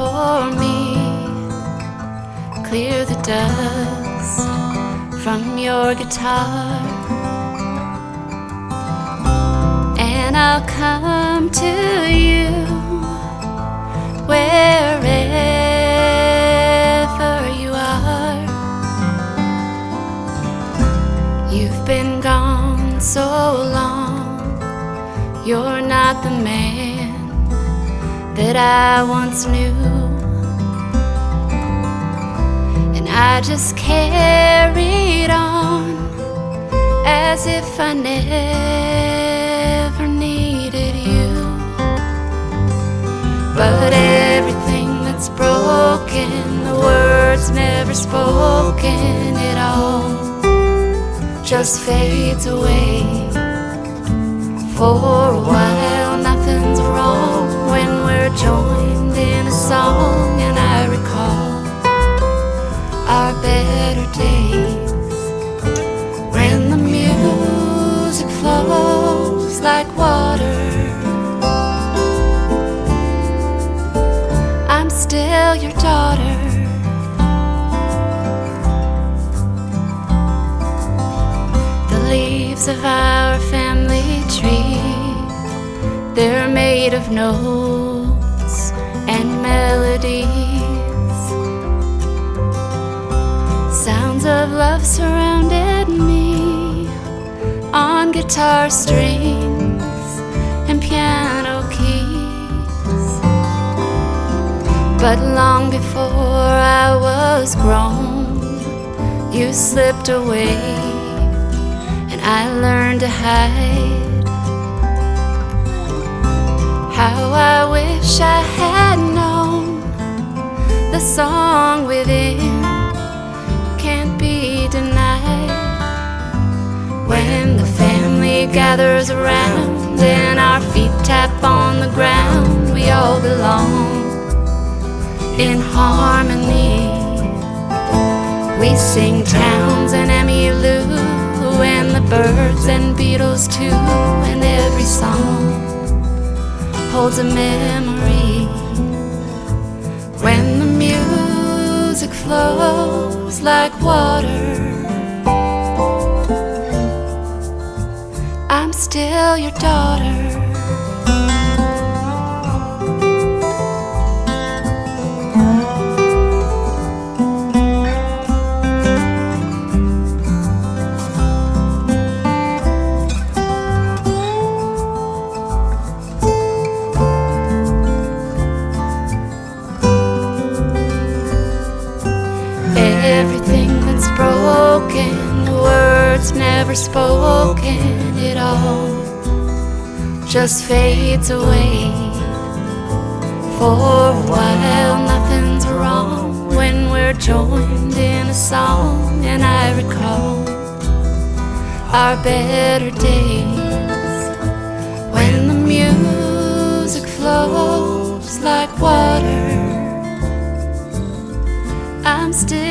for me. Clear the dust from your guitar, and I'll come to you wherever you are. You've been gone so long, you're not the man that I once knew. And I just carried on as if I never needed you. But everything that's broken, the words never spoken, it all just fades away. For a while, joined in a song, and I recall our better days when the music flows like water. I'm still your daughter. The leaves of our family tree, they're made of notes surrounded me on guitar strings and piano keys. But long before I was grown, you slipped away, and I learned to hide. How I wish I had known the song within gathers around and our feet tap on the ground, we all belong in harmony. We sing Townes and Emmylou and the Byrds and Beatles too, and every song holds a memory. When the music flows like water, still your daughter. The words never spoken, at all just fades away. For a while, nothing's wrong when we're joined in a song, and I recall our better days when the music flows like water. I'm still